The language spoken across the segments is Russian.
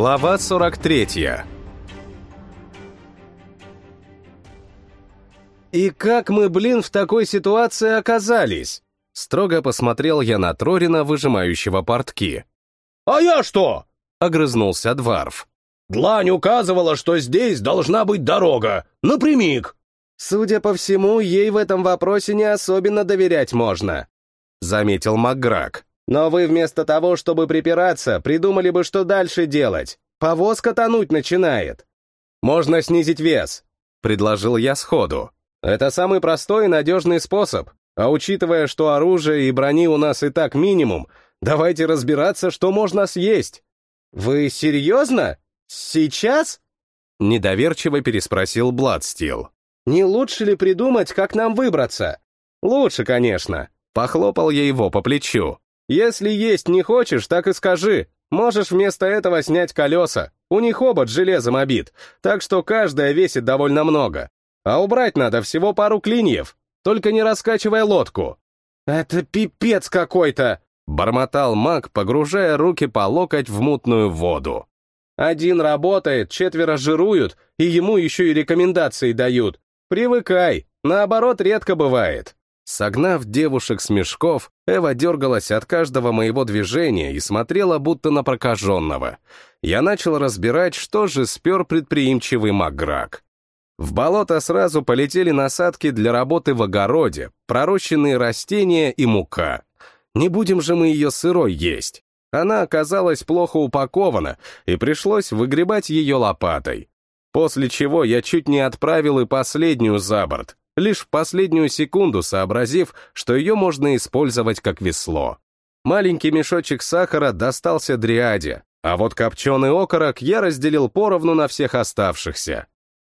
Глава 43 «И как мы, блин, в такой ситуации оказались?» Строго посмотрел я на Трорина, выжимающего портки. «А я что?» — огрызнулся Дварф. «Длань указывала, что здесь должна быть дорога. Напрямик». «Судя по всему, ей в этом вопросе не особенно доверять можно», — заметил Макграк. «Но вы вместо того, чтобы припираться, придумали бы, что дальше делать. Повозка тонуть начинает». «Можно снизить вес», — предложил я сходу. «Это самый простой и надежный способ. А учитывая, что оружия и брони у нас и так минимум, давайте разбираться, что можно съесть. Вы серьезно? Сейчас? Недоверчиво переспросил Бладстил. Не лучше ли придумать, как нам выбраться? Лучше, конечно. Похлопал я его по плечу. Если есть не хочешь, так и скажи. Можешь вместо этого снять колеса. У них оба железом обит, так что каждая весит довольно много. А убрать надо всего пару клиньев. Только не раскачивая лодку. «Это пипец какой-то!» — бормотал маг, погружая руки по локоть в мутную воду. «Один работает, четверо жируют, и ему еще и рекомендации дают. Привыкай, наоборот, редко бывает». Согнав девушек с мешков, Эва дергалась от каждого моего движения и смотрела будто на прокаженного. Я начал разбирать, что же спер предприимчивый Макграк. В болото сразу полетели насадки для работы в огороде, пророщенные растения и мука. Не будем же мы ее сырой есть. Она оказалась плохо упакована, и пришлось выгребать ее лопатой. После чего я чуть не отправил и последнюю за борт, лишь в последнюю секунду сообразив, что ее можно использовать как весло. Маленький мешочек сахара достался дриаде, а вот копченый окорок я разделил поровну на всех оставшихся.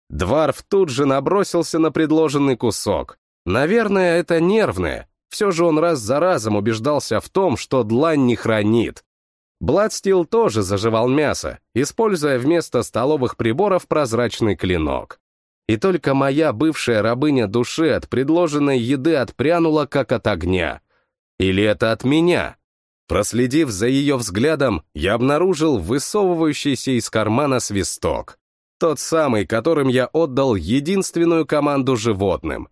Дварф тут же набросился на предложенный кусок. Наверное, это нервное. Все же он раз за разом убеждался в том, что длань не хранит. Бладстил тоже заживал мясо, используя вместо столовых приборов прозрачный клинок. И только моя бывшая рабыня души от предложенной еды отпрянула, как от огня. Или это от меня? Проследив за ее взглядом, я обнаружил высовывающийся из кармана свисток. Тот самый, которым я отдал единственную команду животным.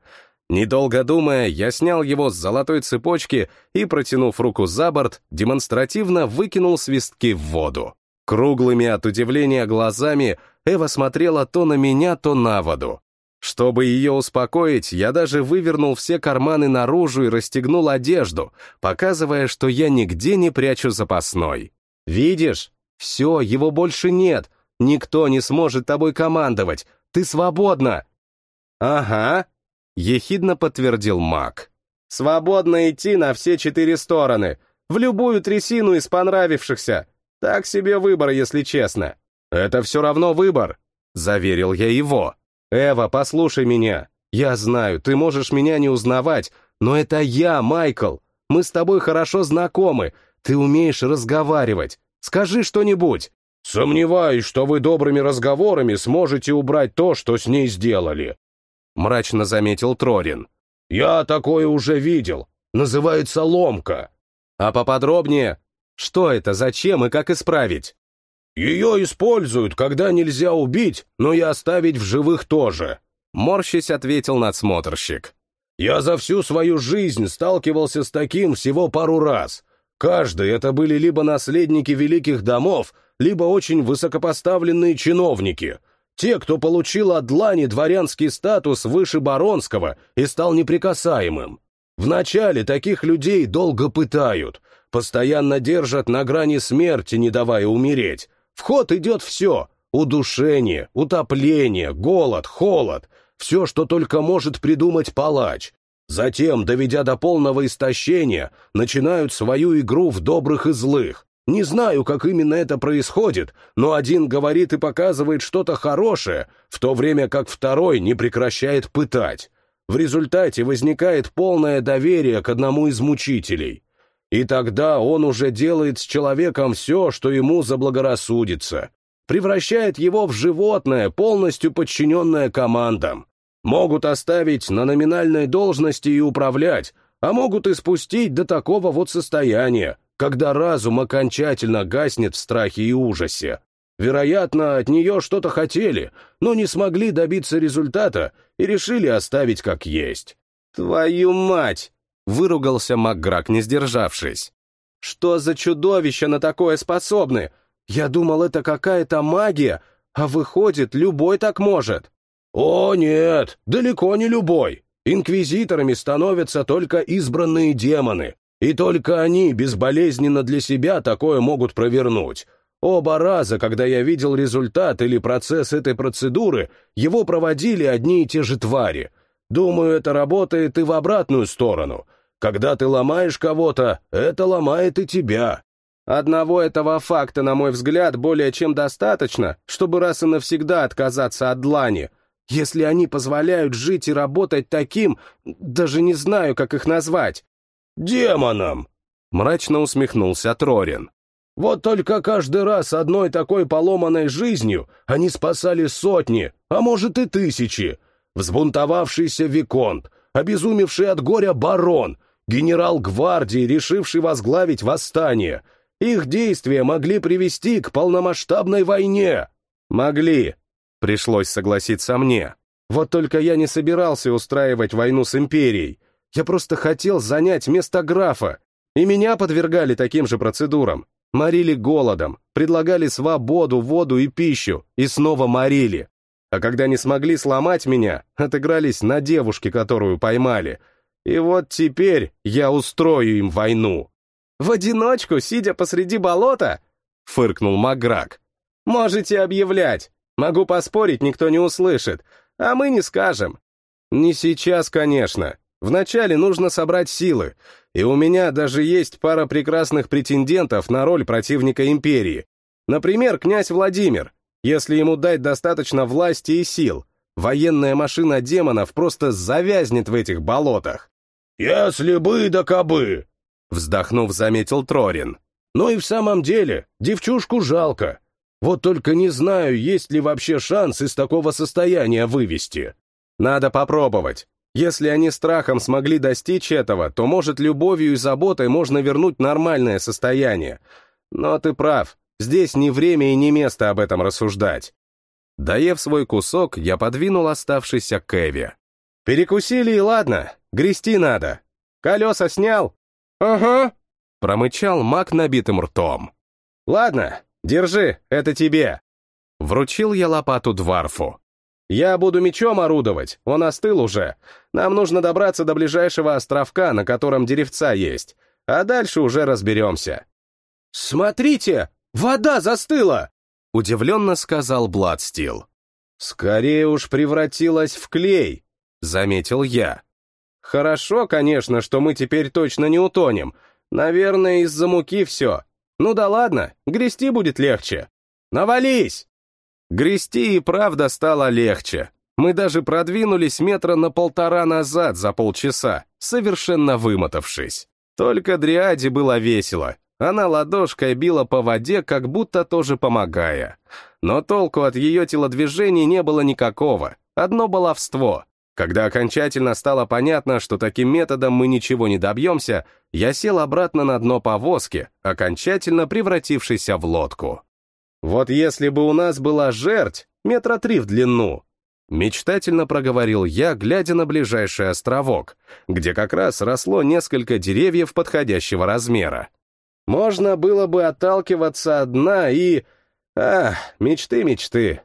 Недолго думая, я снял его с золотой цепочки и, протянув руку за борт, демонстративно выкинул свистки в воду. Круглыми от удивления глазами Эва смотрела то на меня, то на воду. Чтобы ее успокоить, я даже вывернул все карманы наружу и расстегнул одежду, показывая, что я нигде не прячу запасной. «Видишь? Все, его больше нет, Никто не сможет тобой командовать. Ты свободна. Ага, ехидно подтвердил маг. Свободно идти на все четыре стороны, в любую трясину из понравившихся. Так себе выбор, если честно. Это все равно выбор, заверил я его. Эва, послушай меня. Я знаю, ты можешь меня не узнавать, но это я, Майкл. Мы с тобой хорошо знакомы. Ты умеешь разговаривать. Скажи что-нибудь. «Сомневаюсь, что вы добрыми разговорами сможете убрать то, что с ней сделали», — мрачно заметил Трорин. «Я такое уже видел. Называется ломка». «А поподробнее? Что это, зачем и как исправить?» «Ее используют, когда нельзя убить, но и оставить в живых тоже», — морщись ответил надсмотрщик. «Я за всю свою жизнь сталкивался с таким всего пару раз. Каждый это были либо наследники великих домов, либо очень высокопоставленные чиновники, те, кто получил от длани дворянский статус выше баронского и стал неприкасаемым. Вначале таких людей долго пытают, постоянно держат на грани смерти, не давая умереть. В ход идет все — удушение, утопление, голод, холод, все, что только может придумать палач. Затем, доведя до полного истощения, начинают свою игру в добрых и злых, не знаю, как именно это происходит, но один говорит и показывает что-то хорошее, в то время как второй не прекращает пытать. В результате возникает полное доверие к одному из мучителей. И тогда он уже делает с человеком все, что ему заблагорассудится. Превращает его в животное, полностью подчиненное командам. Могут оставить на номинальной должности и управлять, а могут и спустить до такого вот состояния, когда разум окончательно гаснет в страхе и ужасе. Вероятно, от нее что-то хотели, но не смогли добиться результата и решили оставить как есть. «Твою мать!» — выругался Макграк, не сдержавшись. «Что за чудовища на такое способны? Я думал, это какая-то магия, а выходит, любой так может». «О, нет, далеко не любой. Инквизиторами становятся только избранные демоны, и только они безболезненно для себя такое могут провернуть. Оба раза, когда я видел результат или процесс этой процедуры, его проводили одни и те же твари. Думаю, это работает и в обратную сторону. Когда ты ломаешь кого-то, это ломает и тебя. Одного этого факта, на мой взгляд, более чем достаточно, чтобы раз и навсегда отказаться от длани. Если они позволяют жить и работать таким, даже не знаю, как их назвать. «Демоном!» — мрачно усмехнулся Трорин. Вот только каждый раз одной такой поломанной жизнью они спасали сотни, а может и тысячи. Взбунтовавшийся Виконт, обезумевший от горя барон, генерал гвардии, решивший возглавить восстание. Их действия могли привести к полномасштабной войне. Могли. Пришлось согласиться мне. Вот только я не собирался устраивать войну с империей. Я просто хотел занять место графа, и меня подвергали таким же процедурам. Морили голодом, предлагали свободу, воду и пищу, и снова морили. А когда не смогли сломать меня, отыгрались на девушке, которую поймали. И вот теперь я устрою им войну. «В одиночку, сидя посреди болота?» — фыркнул Маграк. «Можете объявлять. Могу поспорить, никто не услышит. А мы не скажем». «Не сейчас, конечно. Вначале нужно собрать силы, и у меня даже есть пара прекрасных претендентов на роль противника империи. Например, князь Владимир. Если ему дать достаточно власти и сил, военная машина демонов просто завязнет в этих болотах. «Если бы да кабы!» — вздохнув, заметил Трорин. «Ну и в самом деле, девчушку жалко. Вот только не знаю, есть ли вообще шанс из такого состояния вывести. Надо попробовать. Если они страхом смогли достичь этого, то, может, любовью и заботой можно вернуть нормальное состояние. Но ты прав, здесь не время и не место об этом рассуждать. Доев свой кусок, я подвинул оставшийся к Эви. «Перекусили и ладно, грести надо. Колеса снял?» «Ага», — промычал маг набитым ртом. «Ладно, держи, это тебе». Вручил я лопату Дварфу. Я буду мечом орудовать, он остыл уже. Нам нужно добраться до ближайшего островка, на котором деревца есть. А дальше уже разберемся. «Смотрите, вода застыла!» — удивленно сказал Бладстил. «Скорее уж превратилась в клей», — заметил я. «Хорошо, конечно, что мы теперь точно не утонем. Наверное, из-за муки все. Ну да ладно, грести будет легче. Навались!» Грести и правда стало легче. Мы даже продвинулись метра на полтора назад за полчаса, совершенно вымотавшись. Только Дриаде было весело. Она ладошкой била по воде, как будто тоже помогая. Но толку от ее телодвижений не было никакого. Одно баловство. Когда окончательно стало понятно, что таким методом мы ничего не добьемся, я сел обратно на дно повозки, окончательно превратившийся в лодку. Вот если бы у нас была жерть, метра три в длину, мечтательно проговорил я, глядя на ближайший островок, где как раз росло несколько деревьев подходящего размера. Можно было бы отталкиваться от дна и... Ах, мечты, мечты.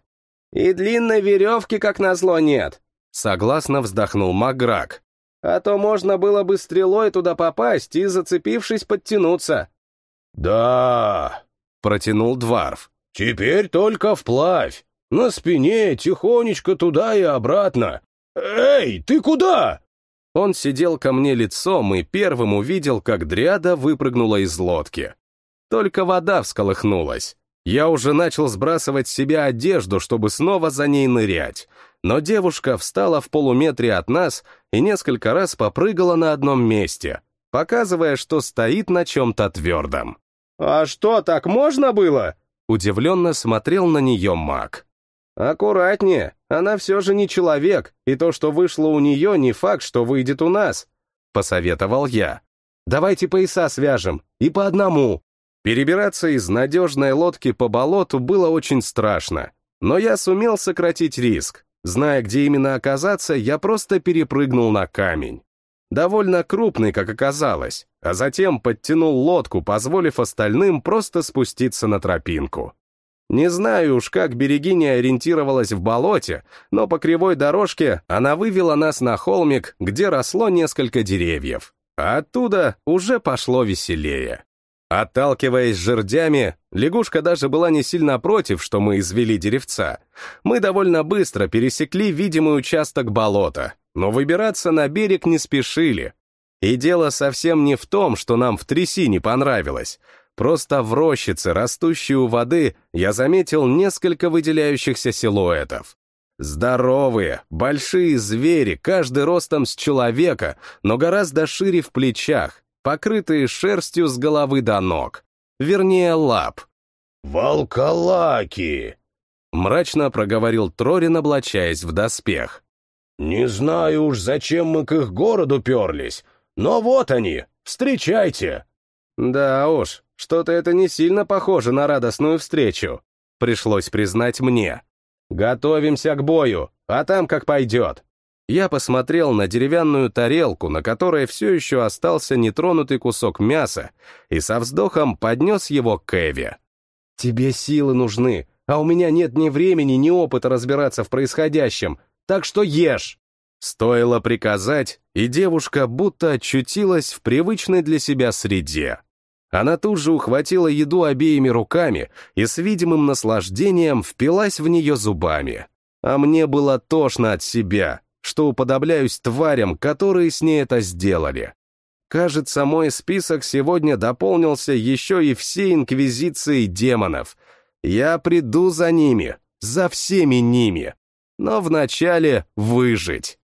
И длинной веревки, как назло, нет. Согласно вздохнул Маграк. А то можно было бы стрелой туда попасть и, зацепившись, подтянуться. «Да», — протянул Дварф. Теперь только вплавь. На спине, тихонечко туда и обратно. Эй, ты куда? Он сидел ко мне лицом и первым увидел, как дряда выпрыгнула из лодки. Только вода всколыхнулась. Я уже начал сбрасывать с себя одежду, чтобы снова за ней нырять. Но девушка встала в полуметре от нас и несколько раз попрыгала на одном месте, показывая, что стоит на чем-то твердом. «А что, так можно было?» Удивленно смотрел на нее маг. «Аккуратнее, она все же не человек, и то, что вышло у нее, не факт, что выйдет у нас», — посоветовал я. «Давайте пояса свяжем, и по одному». Перебираться из надежной лодки по болоту было очень страшно, но я сумел сократить риск. Зная, где именно оказаться, я просто перепрыгнул на камень. Довольно крупный, как оказалось, а затем подтянул лодку, позволив остальным просто спуститься на тропинку. Не знаю уж, как Берегиня ориентировалась в болоте, но по кривой дорожке она вывела нас на холмик, где росло несколько деревьев. А оттуда уже пошло веселее. Отталкиваясь жердями, лягушка даже была не сильно против, что мы извели деревца. Мы довольно быстро пересекли видимый участок болота, но выбираться на берег не спешили. И дело совсем не в том, что нам в трясине понравилось. Просто в рощице, растущей у воды, я заметил несколько выделяющихся силуэтов. Здоровые, большие звери, каждый ростом с человека, но гораздо шире в плечах, покрытые шерстью с головы до ног. Вернее, лап. «Волколаки!» — мрачно проговорил Трорин, облачаясь в доспех. «Не знаю уж, зачем мы к их городу перлись, но вот они, встречайте!» «Да уж, что-то это не сильно похоже на радостную встречу», пришлось признать мне. «Готовимся к бою, а там как пойдет». Я посмотрел на деревянную тарелку, на которой все еще остался нетронутый кусок мяса, и со вздохом поднес его к Эве. «Тебе силы нужны, а у меня нет ни времени, ни опыта разбираться в происходящем, так что ешь!» Стоило приказать, и девушка будто очутилась в привычной для себя среде. Она тут же ухватила еду обеими руками и с видимым наслаждением впилась в нее зубами. А мне было тошно от себя, что уподобляюсь тварям, которые с ней это сделали. Кажется, мой список сегодня дополнился еще и всей инквизицией демонов. Я приду за ними, за всеми ними. Но вначале выжить.